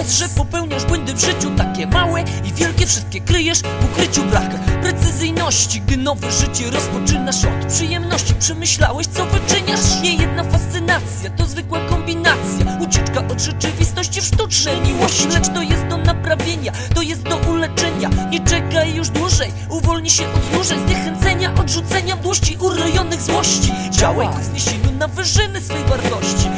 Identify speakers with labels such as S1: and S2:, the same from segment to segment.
S1: raz, że popełniasz błędy w życiu Takie małe i wielkie, wszystkie kryjesz w ukryciu brak Precyzyjności, gdy nowe życie rozpoczynasz od przyjemności Przemyślałeś co wyczyniasz? Nie jedna fascynacja, to zwykła kombinacja. Ucieczka od rzeczywistości w sztucznej miłości. Lecz to jest do naprawienia, to jest do uleczenia. Nie czekaj już dłużej, uwolnij się od znużeń Zniechęcenia, odrzucenia mdłości, urojonych złości. Działaj ku wzniesieniu na wyżyny swej wartości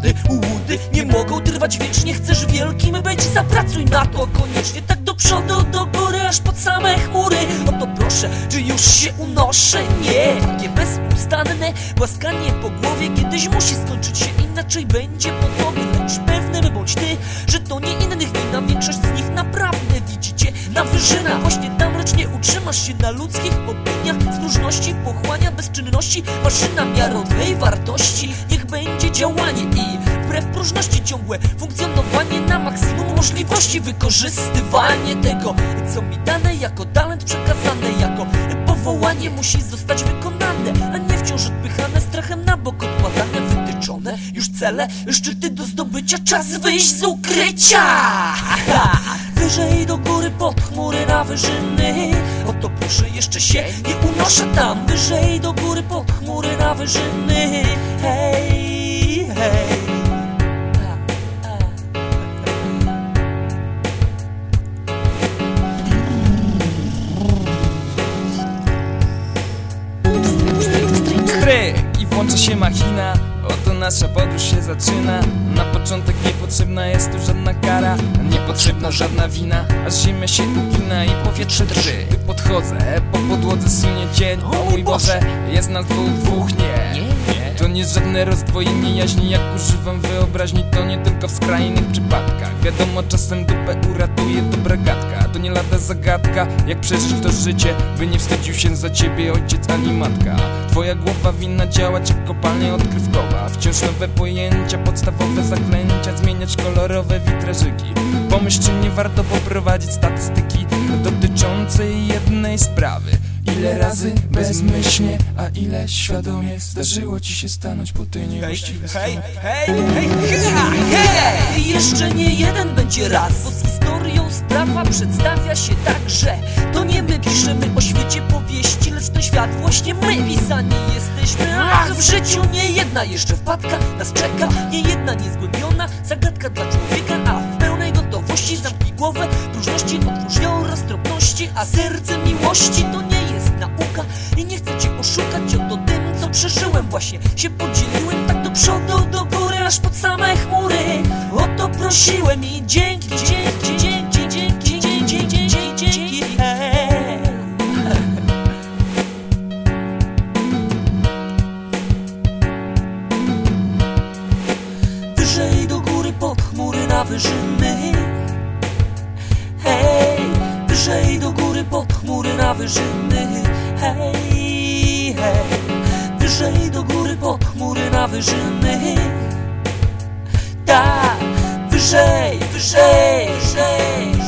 S1: Złudy, ułudy nie mogą trwać wiecznie. Chcesz wielkim być, zapracuj na to koniecznie. Tak do przodu, do góry, aż pod same chmury. Oto proszę, czy już się unoszę? Nie, takie bezustanne głaskanie po głowie. Kiedyś musi skończyć się, inaczej. Będzie po tobie Lecz pewnym bądź ty, że to nie innych. Wina Większość z nich naprawdę na wyżynach Właśnie tam, lecz nie utrzymasz się na ludzkich opiniach Z różności pochłania bezczynności Maszyna miarowej wartości. Niech będzie działanie i wbrew próżności ciągłe Funkcjonowanie na maksimum możliwości. Wykorzystywanie tego, co mi dane jako talent przekazane Jako powołanie musi zostać wykonane A nie wciąż odpychane strachem na bok odkładane Wytyczone już cele, szczyty do zdobycia Czas wyjść z ukrycia Wyżej do góry, pod chmury na wyżyny. Oto proszę jeszcze się nie unoszę tam Wyżej do góry, pod chmury na wyżyny. Hej, hej.
S2: Stryk i włącza się machina Oto nasza podróż się zaczyna. Na początek niepotrzebna jest tu żadna kara Niepotrzebna żadna wina Aż ziemia się ugina i powietrze drży. Gdy podchodzę, po podłodze sunie cień O mój Boże, jest nas dwóch, dwóch nie. To nie żadne rozdwojenie jaźni Jak używam wyobraźni. To nie tylko w skrajnych przypadkach. Wiadomo czasem dupę uratuje dobra gadka. To nie lada zagadka Jak przeżyć to życie By nie wstydził się za ciebie ojciec ani matka. Twoja głowa winna działać jak kopalnia odkrywkowa. Wciąż nowe pojęcia, podstawowe zaklęcia Zmieniać kolorowe witrażyki Pomyśl czy nie warto poprowadzić statystyki Dotyczące jednej sprawy Ile razy bezmyślnie, a ile świadomie Zdarzyło ci się stanąć po tej niewłaściwej
S1: Hej, hej, hej, hej, hej! Jeszcze nie jeden będzie raz, bo z historią sprawa przedstawia się tak, że to nie my piszemy o świecie powieści, lecz ten świat właśnie my pisani jesteśmy. Ach, w życiu nie jedna jeszcze wpadka nas czeka, nie jedna niezgłębiona zagadka dla człowieka, głowę, próżności otwórz roztropności, a serce miłości to nie jest nauka i nie chcę cię oszukać, oto tym, co przeżyłem właśnie się podzieliłem tak do przodu, do góry, aż pod same chmury. O to prosiłem i dzięki, dzięki, wyżyny. Hej, hej, wyżej do góry, pod chmury na wyżyny. Tak, wyżej, wyżej, wyżej.